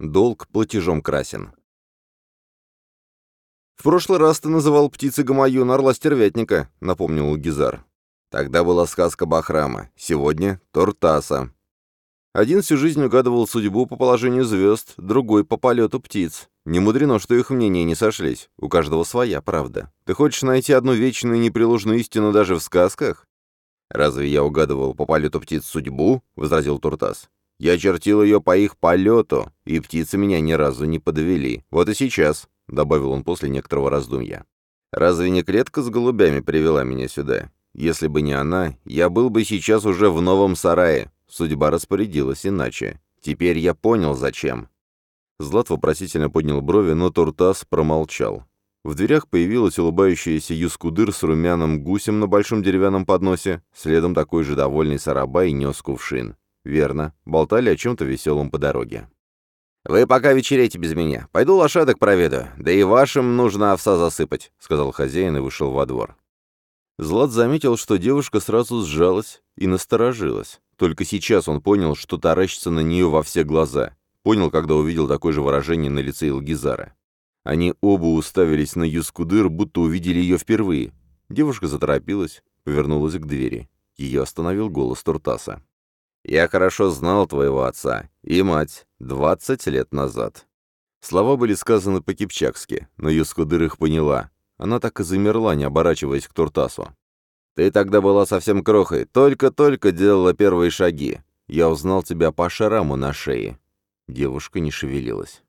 Долг платежом красен. «В прошлый раз ты называл птицей Гамаюн орла-стервятника», — напомнил Гизар. «Тогда была сказка Бахрама, сегодня — Тортаса». Один всю жизнь угадывал судьбу по положению звезд, другой — по полету птиц. Не мудрено, что их мнения не сошлись. У каждого своя правда. Ты хочешь найти одну вечную и непреложную истину даже в сказках? «Разве я угадывал по полету птиц судьбу?» — возразил Туртас. «Я чертил ее по их полету, и птицы меня ни разу не подвели. Вот и сейчас», — добавил он после некоторого раздумья. «Разве не клетка с голубями привела меня сюда? Если бы не она, я был бы сейчас уже в новом сарае. Судьба распорядилась иначе. Теперь я понял, зачем». Злат вопросительно поднял брови, но Туртас промолчал. В дверях появилась улыбающаяся Юскудыр с румяным гусем на большом деревянном подносе, следом такой же довольный Сарабай нес кувшин. Верно, болтали о чем-то веселом по дороге. «Вы пока вечерейте без меня. Пойду лошадок проведу. Да и вашим нужно овса засыпать», — сказал хозяин и вышел во двор. Злат заметил, что девушка сразу сжалась и насторожилась. Только сейчас он понял, что таращится на нее во все глаза. Понял, когда увидел такое же выражение на лице Илгизара. Они оба уставились на Юскудыр, будто увидели ее впервые. Девушка заторопилась, повернулась к двери. Ее остановил голос Туртаса. «Я хорошо знал твоего отца и мать двадцать лет назад». Слова были сказаны по-кипчакски, но Юскудыр их поняла. Она так и замерла, не оборачиваясь к Туртасу. «Ты тогда была совсем крохой, только-только делала первые шаги. Я узнал тебя по шраму на шее». Девушка не шевелилась.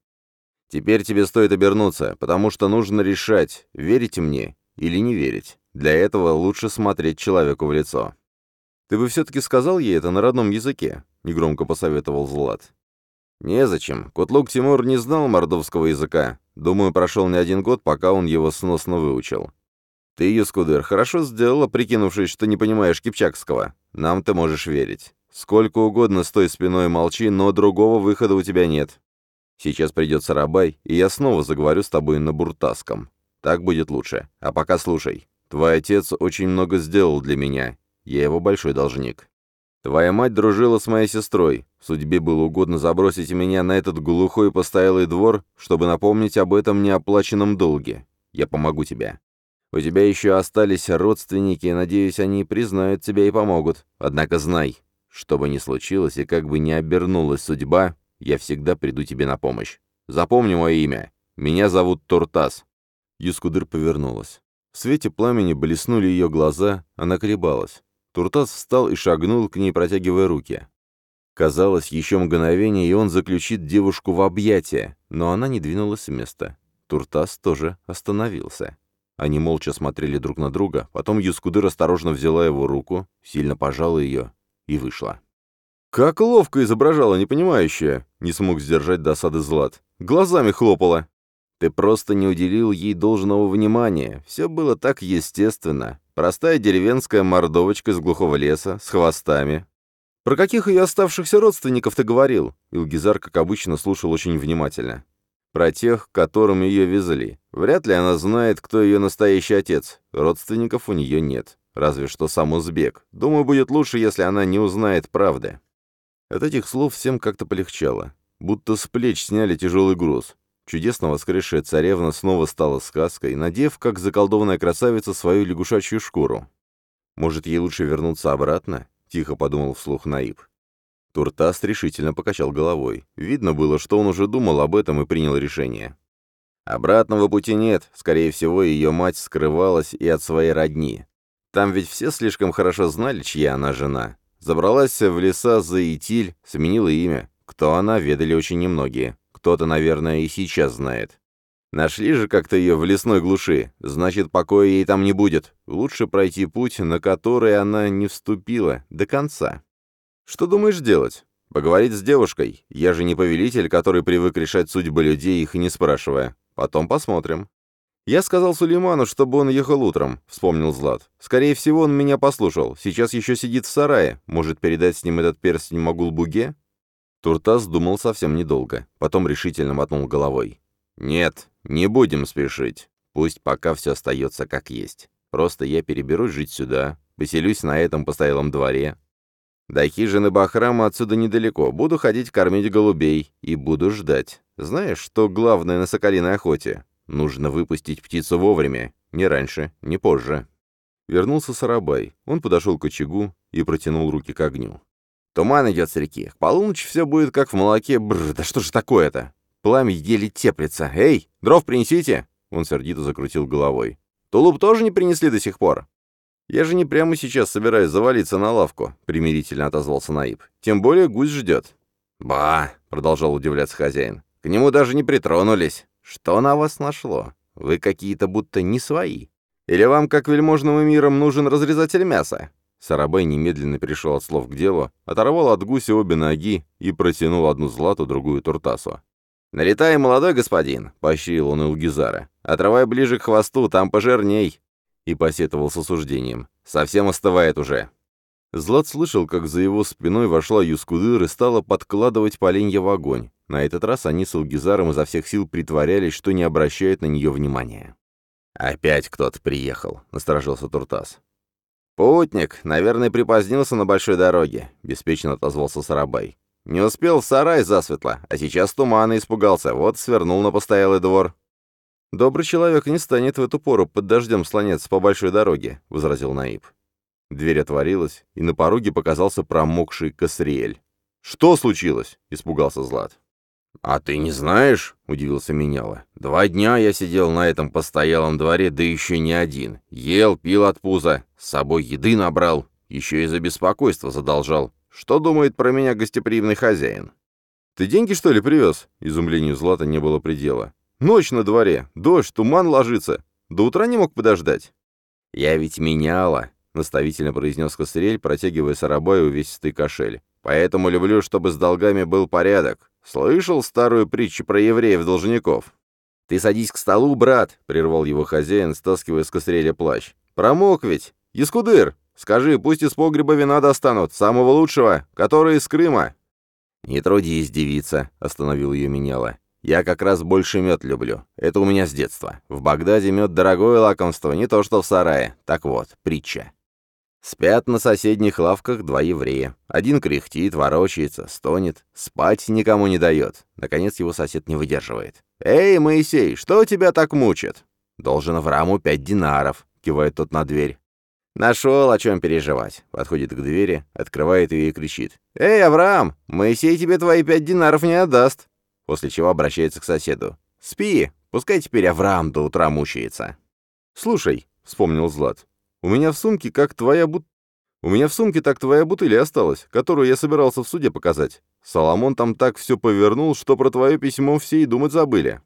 Теперь тебе стоит обернуться, потому что нужно решать, верить мне или не верить. Для этого лучше смотреть человеку в лицо. Ты бы все-таки сказал ей это на родном языке, негромко посоветовал Злат. Незачем. Кутлук Тимур не знал мордовского языка. Думаю, прошел не один год, пока он его сносно выучил. Ты, Юскудыр, хорошо сделала, прикинувшись, что не понимаешь кипчакского. Нам ты можешь верить. Сколько угодно стой спиной молчи, но другого выхода у тебя нет. Сейчас придет Сарабай, и я снова заговорю с тобой на буртаском. Так будет лучше. А пока слушай. Твой отец очень много сделал для меня. Я его большой должник. Твоя мать дружила с моей сестрой. Судьбе было угодно забросить меня на этот глухой постоялый двор, чтобы напомнить об этом неоплаченном долге. Я помогу тебе. У тебя еще остались родственники, надеюсь, они признают тебя и помогут. Однако знай, что бы ни случилось и как бы ни обернулась судьба, я всегда приду тебе на помощь. Запомни мое имя. Меня зовут Туртас». Юскудыр повернулась. В свете пламени блеснули ее глаза, она колебалась. Туртас встал и шагнул к ней, протягивая руки. Казалось, еще мгновение, и он заключит девушку в объятия, но она не двинулась с места. Туртас тоже остановился. Они молча смотрели друг на друга, потом Юскудыр осторожно взяла его руку, сильно пожала ее и вышла. «Как ловко изображала непонимающая!» — не смог сдержать досады Злат. «Глазами хлопала!» «Ты просто не уделил ей должного внимания. Все было так естественно. Простая деревенская мордовочка из глухого леса, с хвостами». «Про каких ее оставшихся родственников ты говорил?» Илгизар, как обычно, слушал очень внимательно. «Про тех, которым ее везли. Вряд ли она знает, кто ее настоящий отец. Родственников у нее нет. Разве что сам узбек. Думаю, будет лучше, если она не узнает правды». От этих слов всем как-то полегчало. Будто с плеч сняли тяжелый груз. Чудесно воскресшая царевна снова стала сказкой, надев, как заколдованная красавица, свою лягушачью шкуру. «Может, ей лучше вернуться обратно?» — тихо подумал вслух Наиб. Туртас решительно покачал головой. Видно было, что он уже думал об этом и принял решение. Обратного пути нет. Скорее всего, ее мать скрывалась и от своей родни. Там ведь все слишком хорошо знали, чья она жена. Забралась в леса за Итиль, сменила имя. Кто она, ведали очень немногие. Кто-то, наверное, и сейчас знает. Нашли же как-то ее в лесной глуши. Значит, покоя ей там не будет. Лучше пройти путь, на который она не вступила, до конца. Что думаешь делать? Поговорить с девушкой. Я же не повелитель, который привык решать судьбы людей, их не спрашивая. Потом посмотрим. «Я сказал Сулейману, чтобы он ехал утром», — вспомнил Злат. «Скорее всего, он меня послушал. Сейчас еще сидит в сарае. Может, передать с ним этот перстень Магул-Буге?» Туртас думал совсем недолго. Потом решительно мотнул головой. «Нет, не будем спешить. Пусть пока все остается как есть. Просто я переберусь жить сюда, поселюсь на этом постоялом дворе. До хижины Бахрама отсюда недалеко. Буду ходить кормить голубей и буду ждать. Знаешь, что главное на соколиной охоте? Нужно выпустить птицу вовремя. Не раньше, не позже. Вернулся Сарабай. Он подошел к очагу и протянул руки к огню. Туман идет с реки. К полуночи все будет как в молоке. Бррр, да что же такое-то? Пламя еле теплится. Эй, дров принесите!» Он сердито закрутил головой. «Тулуп тоже не принесли до сих пор?» «Я же не прямо сейчас собираюсь завалиться на лавку», — примирительно отозвался Наиб. «Тем более гусь ждет». «Ба!» — продолжал удивляться хозяин. «К нему даже не притронулись. Что на вас нашло? Вы какие-то будто не свои. Или вам, как вельможным миром, нужен разрезатель мяса? Сарабей немедленно перешел от слов к делу, оторвал от гуся обе ноги и протянул одну злату, другую туртасу. «Налетай, молодой господин!» — поощрил он Илгизара. «Отрывай ближе к хвосту, там пожирней!» И посетовал с осуждением. «Совсем остывает уже!» Злат слышал, как за его спиной вошла Юскудыр и стала подкладывать поленья в огонь. На этот раз они с Илгизаром изо всех сил притворялись, что не обращают на нее внимания. «Опять кто-то приехал», — насторожился Туртас. «Путник, наверное, припозднился на большой дороге», — беспечно отозвался Сарабай. «Не успел в сарай засветло, а сейчас тумана испугался, вот свернул на постоялый двор». «Добрый человек не станет в эту пору под дождем слоняться по большой дороге», — возразил Наиб. Дверь отворилась, и на пороге показался промокший Касриэль. «Что случилось?» — испугался Злат. «А ты не знаешь?» — удивился Меняла. «Два дня я сидел на этом постоялом дворе, да еще не один. Ел, пил от пуза, с собой еды набрал, еще и за беспокойство задолжал. Что думает про меня гостеприимный хозяин?» «Ты деньги, что ли, привез?» Изумлению Злата не было предела. «Ночь на дворе, дождь, туман ложится. До утра не мог подождать». «Я ведь меняла», — наставительно произнес Косырель, протягивая Сарабаю увесистый кошель. «Поэтому люблю, чтобы с долгами был порядок. Слышал старую притчу про евреев-должников?» «Ты садись к столу, брат», — прервал его хозяин, стаскивая с костреля плащ. «Промок ведь! Яскудыр! Скажи, пусть из погреба вина достанут, самого лучшего, который из Крыма!» «Не трудись, девица», — остановил ее меняла. «Я как раз больше мед люблю. Это у меня с детства. В Багдаде мед дорогое лакомство, не то что в сарае. Так вот, притча. Спят на соседних лавках два еврея. Один кряхтит, ворочается, стонет, спать никому не дает. Наконец его сосед не выдерживает. «Эй, Моисей, что тебя так мучит?» «Должен Аврааму пять динаров», — кивает тот на дверь. «Нашел, о чем переживать». Подходит к двери, открывает ее и кричит. «Эй, Авраам, Моисей тебе твои пять динаров не отдаст». После чего обращается к соседу. «Спи, пускай теперь Авраам до утра мучается». «Слушай», — вспомнил Злат, у меня в сумке как твоя бут... У меня в сумке так твоя бутыль осталась, которую я собирался в суде показать. Соломон там так все повернул, что про твое письмо все и думать забыли».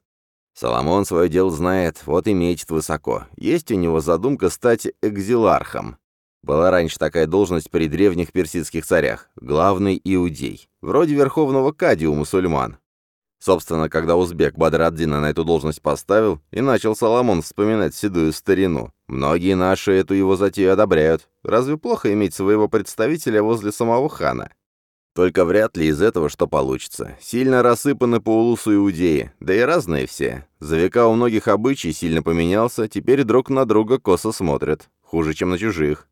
«Соломон свое дело знает, вот и мечет высоко. Есть у него задумка стать экзилархом. Была раньше такая должность при древних персидских царях. Главный иудей. Вроде верховного кади у мусульман. Собственно, когда узбек Бадраддина на эту должность поставил, и начал Соломон вспоминать седую старину. Многие наши эту его затею одобряют. Разве плохо иметь своего представителя возле самого хана? Только вряд ли из этого что получится. Сильно рассыпаны по улусу иудеи, да и разные все. За века у многих обычай сильно поменялся, теперь друг на друга косо смотрят. Хуже, чем на чужих.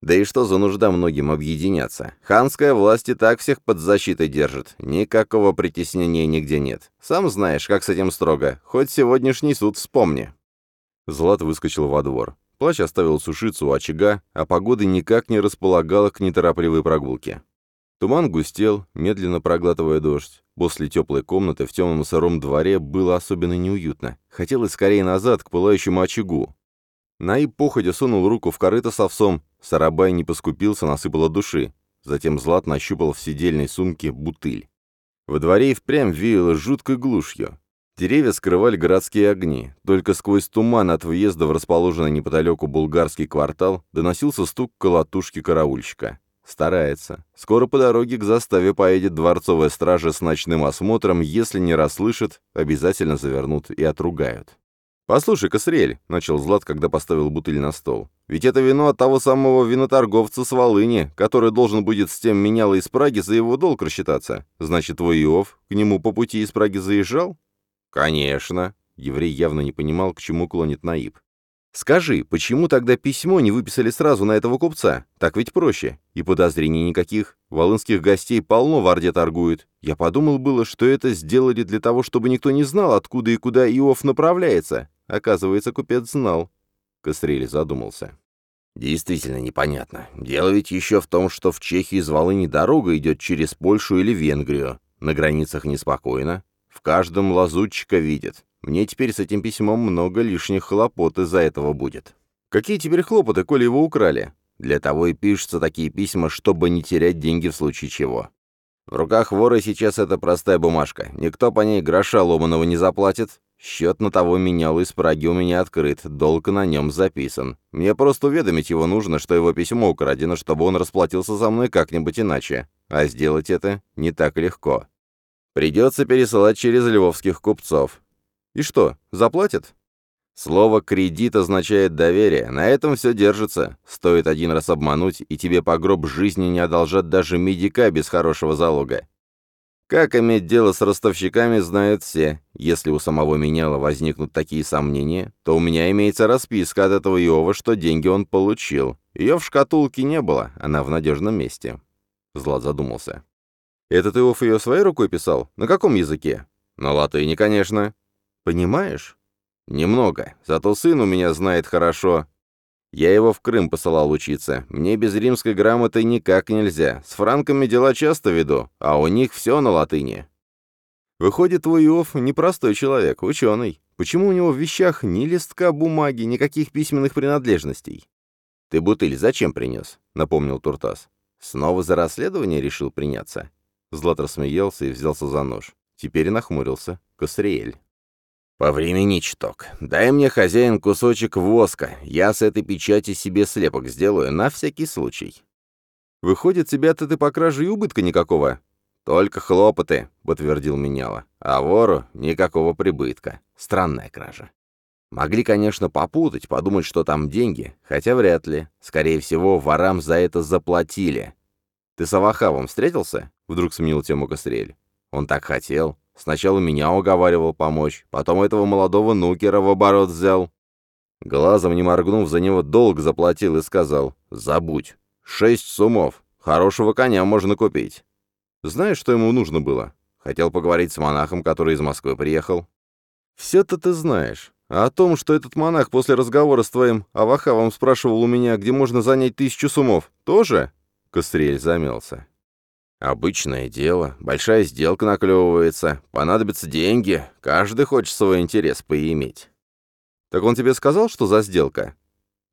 Да и что за нужда многим объединяться? Ханская власть и так всех под защитой держит. Никакого притеснения нигде нет. Сам знаешь, как с этим строго. Хоть сегодняшний суд вспомни. Злат выскочил во двор. Плащ оставил сушиться у очага, а погода никак не располагала к неторопливой прогулке. Туман густел, медленно проглатывая дождь. После теплой комнаты в темном сыром дворе было особенно неуютно. Хотелось скорее назад, к пылающему очагу. Наиб походя сунул руку в корыто с овсом, Сарабай не поскупился, насыпал от души. Затем Злат нащупал в сидельной сумке бутыль. Во дворе и впрямь веяло жуткой глушью. Деревья скрывали городские огни. Только сквозь туман от въезда в расположенный неподалеку булгарский квартал доносился стук колотушки караульщика. Старается. Скоро по дороге к заставе поедет дворцовая стража с ночным осмотром. Если не расслышат, обязательно завернут и отругают. «Послушай, Косрель», — начал Злат, когда поставил бутыль на стол, «ведь это вино от того самого виноторговца с Волыни, который должен будет с тем меняло из Праги за его долг рассчитаться. Значит, твой Иов к нему по пути из Праги заезжал?» «Конечно». Еврей явно не понимал, к чему клонит Наиб. Скажи, почему тогда письмо не выписали сразу на этого купца? Так ведь проще. И подозрений никаких. Волынских гостей полно в Орде торгуют. Я подумал было, что это сделали для того, чтобы никто не знал, откуда и куда Иов направляется. Оказывается, купец знал. Кострель задумался. Действительно непонятно. Дело ведь еще в том, что в Чехии из Волыни дорога идет через Польшу или Венгрию. На границах неспокойно. В каждом лазутчика видят. Мне теперь с этим письмом много лишних хлопот из-за этого будет. Какие теперь хлопоты, коли его украли? Для того и пишутся такие письма, чтобы не терять деньги в случае чего. В руках вора сейчас это простая бумажка. Никто по ней гроша ломаного не заплатит. Счет на того менял из Праги у меня открыт, долг на нем записан. Мне просто уведомить его нужно, что его письмо украдено, чтобы он расплатился за мной как-нибудь иначе. А сделать это не так легко. Придется пересылать через львовских купцов. И что, заплатят? Слово «кредит» означает доверие. На этом все держится. Стоит один раз обмануть, и тебе по гроб жизни не одолжат даже медика без хорошего залога. Как иметь дело с ростовщиками, знают все. Если у самого меняла возникнут такие сомнения, то у меня имеется расписка от этого Иова, что деньги он получил. Ее в шкатулке не было, она в надежном месте. Злат задумался. «Этот Иов ее своей рукой писал? На каком языке?» «На латыни, конечно». «Понимаешь?» «Немного. Зато сын у меня знает хорошо. Я его в Крым посылал учиться. Мне без римской грамоты никак нельзя. С франками дела часто веду, а у них все на латыни». «Выходит, твой Иов непростой человек, ученый. Почему у него в вещах ни листка бумаги, никаких письменных принадлежностей?» «Ты бутыль зачем принес?» — напомнил Туртас. «Снова за расследование решил приняться?» Злат рассмеялся и взялся за нож. Теперь нахмурился. Косриэль. «По времени чуток. Дай мне, хозяин, кусочек воска. Я с этой печати себе слепок сделаю, на всякий случай». «Выходит, тебя-то ты по краже и убытка никакого?» «Только хлопоты», — подтвердил меняла. «А вору никакого прибытка. Странная кража». Могли, конечно, попутать, подумать, что там деньги, хотя вряд ли. Скорее всего, ворам за это заплатили. «Ты с Авахавом встретился?» — вдруг сменил тему Кострель. «Он так хотел. Сначала меня уговаривал помочь, потом этого молодого нукера в оборот взял». Глазом не моргнув, за него долг заплатил и сказал «Забудь. Шесть сумов. Хорошего коня можно купить». Знаешь, что ему нужно было? Хотел поговорить с монахом, который из Москвы приехал. «Все-то ты знаешь. А о том, что этот монах после разговора с твоим Авахавом спрашивал у меня, где можно занять тысячу сумов, тоже?» Кострель замялся. «Обычное дело. Большая сделка наклевывается. Понадобятся деньги. Каждый хочет свой интерес поиметь». «Так он тебе сказал, что за сделка?»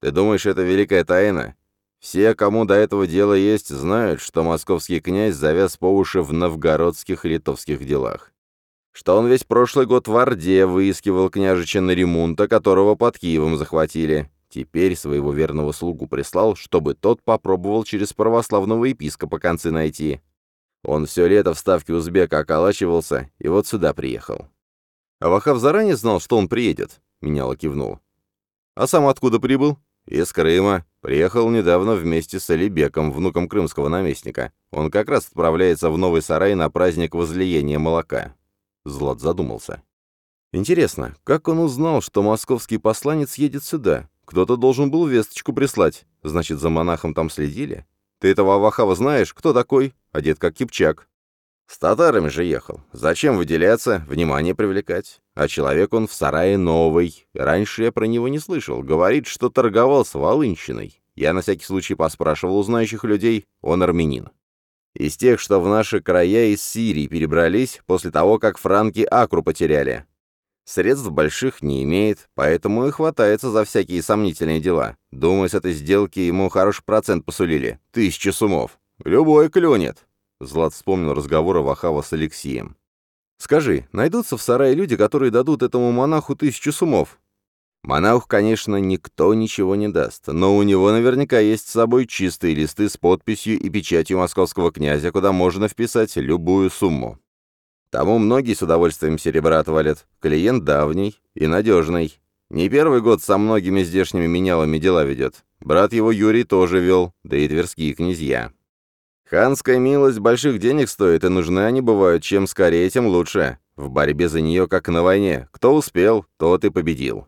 «Ты думаешь, это великая тайна? Все, кому до этого дела есть, знают, что московский князь завяз по уши в новгородских и литовских делах. Что он весь прошлый год в Орде выискивал княжича Наримунта, которого под Киевом захватили. Теперь своего верного слугу прислал, чтобы тот попробовал через православного епископа концы найти. Он все лето в ставке узбека околачивался, и вот сюда приехал. Авахав заранее знал, что он приедет, меняло кивнул. А сам откуда прибыл? Из Крыма. Приехал недавно вместе с Алибеком, внуком крымского наместника. Он как раз отправляется в Новый Сарай на праздник возлияния молока. Злат задумался. Интересно, как он узнал, что московский посланец едет сюда? Кто-то должен был весточку прислать. Значит, за монахом там следили? Ты этого Авахава знаешь? Кто такой? Одет как кипчак. С татарами же ехал. Зачем выделяться, внимание привлекать? А человек он в сарае новый. Раньше я про него не слышал. Говорит, что торговал с Волынщиной. Я на всякий случай поспрашивал у знающих людей. Он армянин. Из тех, что в наши края из Сирии перебрались после того, как франки Акру потеряли. Средств больших не имеет, поэтому и хватается за всякие сомнительные дела. Думаю, с этой сделки ему хороший процент посулили. Тысяча сумов. Любой клюнет. Злат вспомнил разговор Вахава с Алексеем. «Скажи, найдутся в сарае люди, которые дадут этому монаху тысячу сумов?» Монаху, конечно, никто ничего не даст, но у него наверняка есть с собой чистые листы с подписью и печатью московского князя, куда можно вписать любую сумму. Тому многие с удовольствием серебра отвалят. Клиент давний и надежный. Не первый год со многими здешними менялами дела ведет. Брат его Юрий тоже вел, да и тверские князья. Ханская милость больших денег стоит, и нужны они бывают. Чем скорее, тем лучше. В борьбе за нее, как на войне. Кто успел, тот и победил.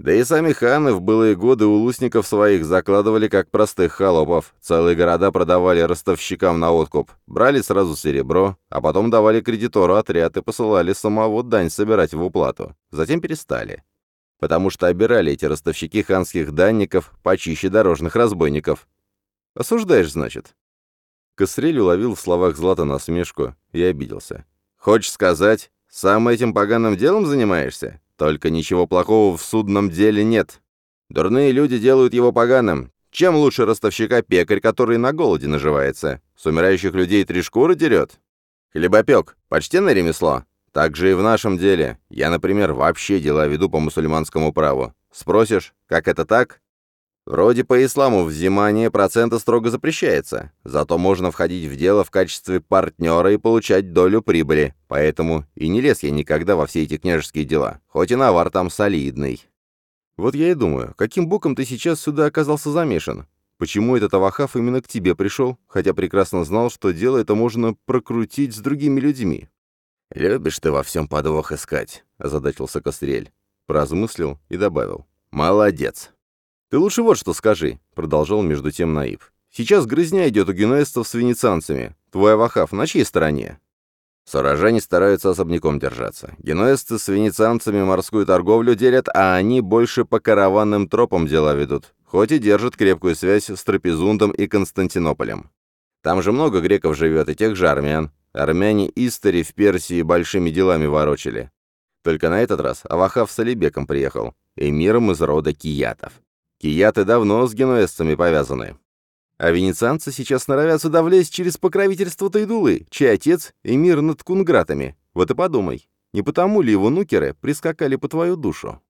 Да и сами ханы в былые годы у лусников своих закладывали как простых холопов. Целые города продавали ростовщикам на откуп, брали сразу серебро, а потом давали кредитору отряд и посылали самого дань собирать в уплату. Затем перестали. Потому что обирали эти ростовщики ханских данников почище дорожных разбойников. Осуждаешь, значит? Косрель уловил в словах Злата насмешку и обиделся. «Хочешь сказать, сам этим поганым делом занимаешься? Только ничего плохого в судном деле нет. Дурные люди делают его поганым. Чем лучше ростовщика пекарь, который на голоде наживается? С умирающих людей три шкуры дерет? Хлебопек. Почтенное ремесло. Так же и в нашем деле. Я, например, вообще дела веду по мусульманскому праву. Спросишь, как это так? Вроде по исламу взимание процента строго запрещается, зато можно входить в дело в качестве партнера и получать долю прибыли, поэтому и не лез я никогда во все эти княжеские дела, хоть и навар там солидный. Вот я и думаю, каким боком ты сейчас сюда оказался замешан? Почему этот Авахав именно к тебе пришел, хотя прекрасно знал, что дело это можно прокрутить с другими людьми? «Любишь ты во всем подвох искать», — озадачился Кострель. Поразмыслил и добавил. «Молодец». «Ты лучше вот что скажи», — продолжал между тем Наиб. «Сейчас грызня идет у генуэзцев с венецианцами. Твой Авахав на чьей стороне?» Сурожане стараются особняком держаться. Генуэзцы с венецианцами морскую торговлю делят, а они больше по караванным тропам дела ведут, хоть и держат крепкую связь с Трапезундом и Константинополем. Там же много греков живет и тех же армян. Армяне Истори в Персии большими делами ворочали. Только на этот раз Авахав с Алибеком приехал, эмиром из рода киятов. Кияты давно с генуэзцами повязаны. А венецианцы сейчас норовят сюда влезть через покровительство Тайдулы, чей отец — эмир над кунгратами. Вот и подумай, не потому ли его нукеры прискакали по твою душу?